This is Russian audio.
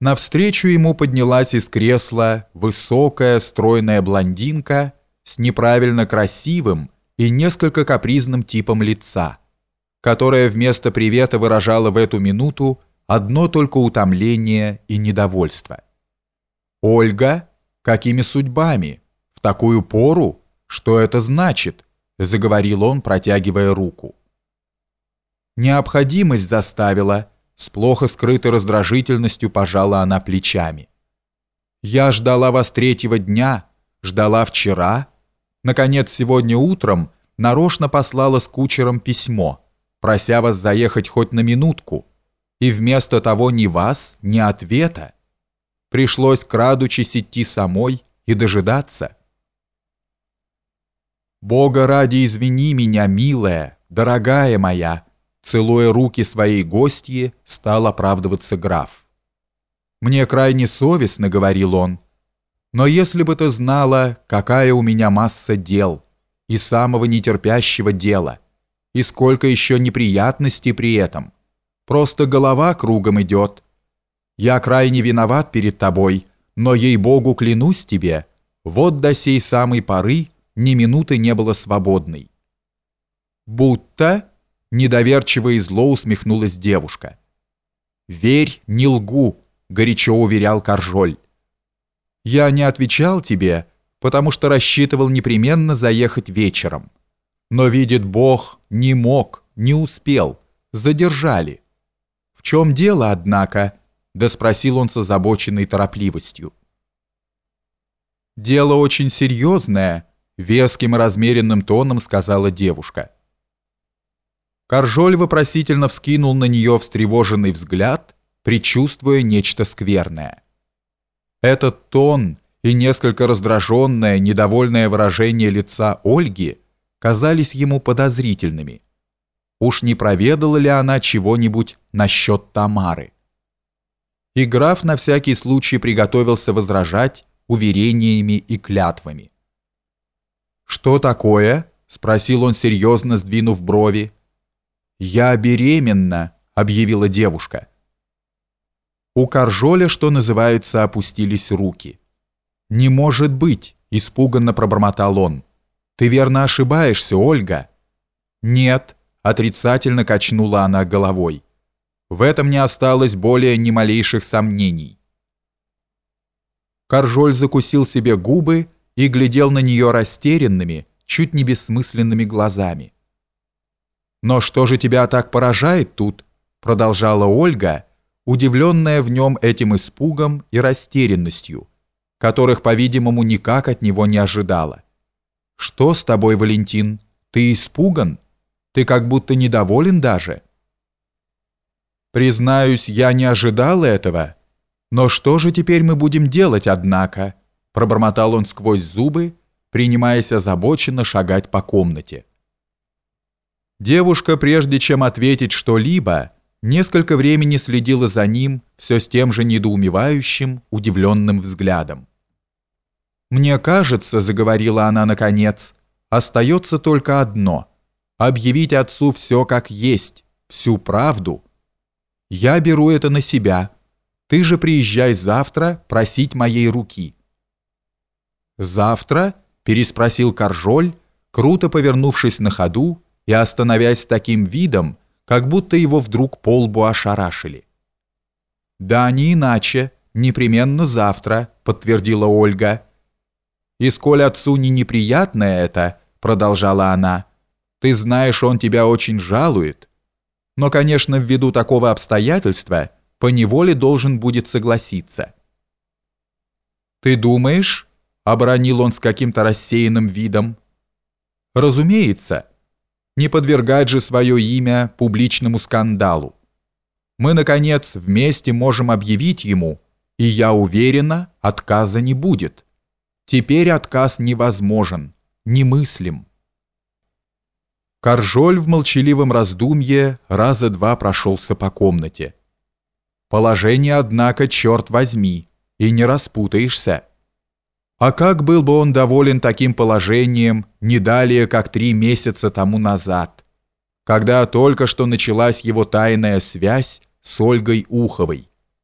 Навстречу ему поднялась из кресла высокая, стройная блондинка с неправильно красивым и несколько капризным типом лица, которая вместо привета выражала в эту минуту одно только утомление и недовольство. «Ольга? Какими судьбами? В такую пору? Что это значит?» – заговорил он, протягивая руку. «Необходимость заставила», с плохо скрытой раздражительностью пожала она плечами. «Я ждала вас третьего дня, ждала вчера. Наконец, сегодня утром нарочно послала с кучером письмо, прося вас заехать хоть на минутку, и вместо того ни вас, ни ответа. Пришлось, крадучись, идти самой и дожидаться. «Бога ради, извини меня, милая, дорогая моя», Целуя руки своей гостьи, стал оправдываться граф. «Мне крайне совестно», — говорил он, «но если бы ты знала, какая у меня масса дел, и самого нетерпящего дела, и сколько еще неприятностей при этом, просто голова кругом идет. Я крайне виноват перед тобой, но, ей-богу, клянусь тебе, вот до сей самой поры ни минуты не было свободной». «Будто...» Недоверчиво и зло усмехнулась девушка. «Верь, не лгу», — горячо уверял Коржоль. «Я не отвечал тебе, потому что рассчитывал непременно заехать вечером. Но, видит Бог, не мог, не успел, задержали. В чем дело, однако?» — да спросил он с озабоченной торопливостью. «Дело очень серьезное», — веским и размеренным тоном сказала девушка. Коржоль вопросительно вскинул на нее встревоженный взгляд, предчувствуя нечто скверное. Этот тон и несколько раздраженное, недовольное выражение лица Ольги казались ему подозрительными. Уж не проведала ли она чего-нибудь насчет Тамары? И граф на всякий случай приготовился возражать уверениями и клятвами. «Что такое?» – спросил он серьезно, сдвинув брови. «Я беременна», — объявила девушка. У Каржоля, что называется, опустились руки. «Не может быть», — испуганно пробормотал он. «Ты верно ошибаешься, Ольга?» «Нет», — отрицательно качнула она головой. В этом не осталось более ни малейших сомнений. Каржоль закусил себе губы и глядел на нее растерянными, чуть не бессмысленными глазами. «Но что же тебя так поражает тут?» продолжала Ольга, удивленная в нем этим испугом и растерянностью, которых, по-видимому, никак от него не ожидала. «Что с тобой, Валентин? Ты испуган? Ты как будто недоволен даже?» «Признаюсь, я не ожидал этого. Но что же теперь мы будем делать, однако?» пробормотал он сквозь зубы, принимаясь озабоченно шагать по комнате. Девушка, прежде чем ответить что-либо, несколько времени следила за ним все с тем же недоумевающим, удивленным взглядом. «Мне кажется», — заговорила она наконец, — «остается только одно — объявить отцу все как есть, всю правду. Я беру это на себя. Ты же приезжай завтра просить моей руки». «Завтра?» — переспросил Коржоль, круто повернувшись на ходу и остановясь таким видом, как будто его вдруг полбу ошарашили. «Да не иначе, непременно завтра», — подтвердила Ольга. «И сколь отцу не неприятно это», — продолжала она, — «ты знаешь, он тебя очень жалует. Но, конечно, ввиду такого обстоятельства, поневоле должен будет согласиться». «Ты думаешь?» — оборонил он с каким-то рассеянным видом. «Разумеется» не подвергать же свое имя публичному скандалу. Мы, наконец, вместе можем объявить ему, и я уверена, отказа не будет. Теперь отказ невозможен, немыслим. Коржоль в молчаливом раздумье раза два прошелся по комнате. Положение, однако, черт возьми, и не распутаешься. А как был бы он доволен таким положением не далее, как три месяца тому назад, когда только что началась его тайная связь с Ольгой Уховой.